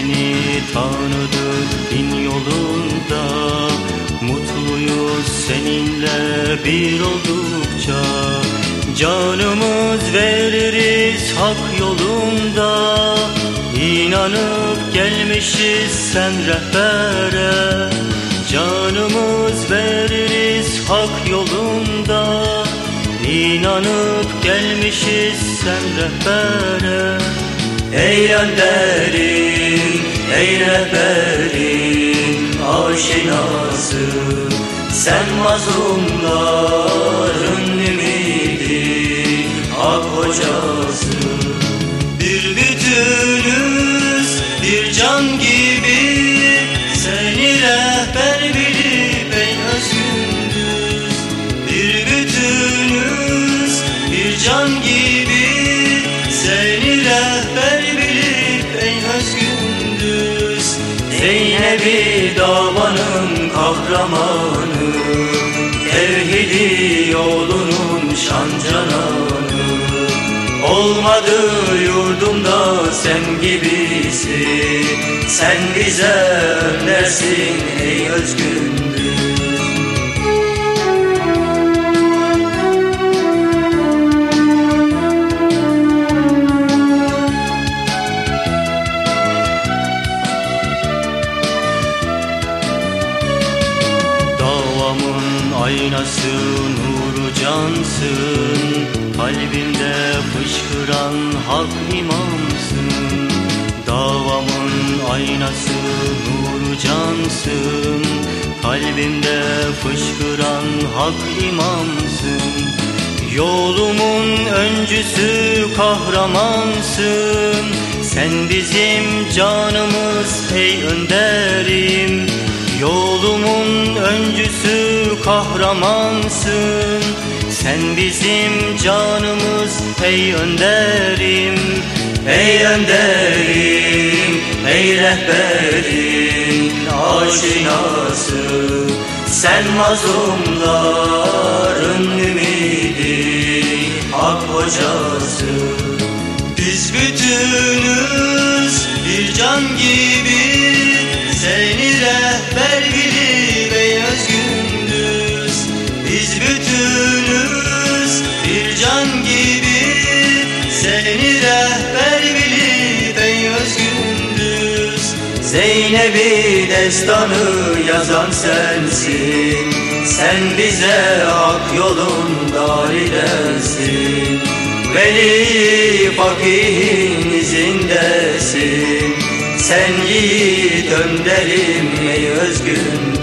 seni tanıdık din yolunda. Mutluyuz seninle bir oldukça. Canımız veririz hak yolunda. İnanıp gelmişiz sen rehbere. Canımız veririz hak yolunda. İnanıp gelmişiz sen rehbere. Ey önderim, ey rehberim aşinası Sen mazlumların ümidi, hak hocası. Bir bütünüz, Zeynep'i davanın kahramanı Tevhidi yolunun şancananı Olmadı yurdumda sen gibisi Sen bize öndersin ey özgündüz Davamın aynası nuru cansın. Kalbimde fışkıran hak imamsın. Davamın aynası nuru cansın. Kalbimde fışkıran hak imamsın. Yolumun öncüsü kahramansın. Sen bizim canımız ey önderim kahramansın. Sen bizim canımız ey önderim Ey önderim, ey rehberim aşinası Sen mazlumların ümidi, hak hocası Biz bütünüz bir can gibi Zeynep'i destanı yazan sensin. Sen bize hak yolunda lidersin Veli fakihin izindesin Sen yiğit önderim ey özgün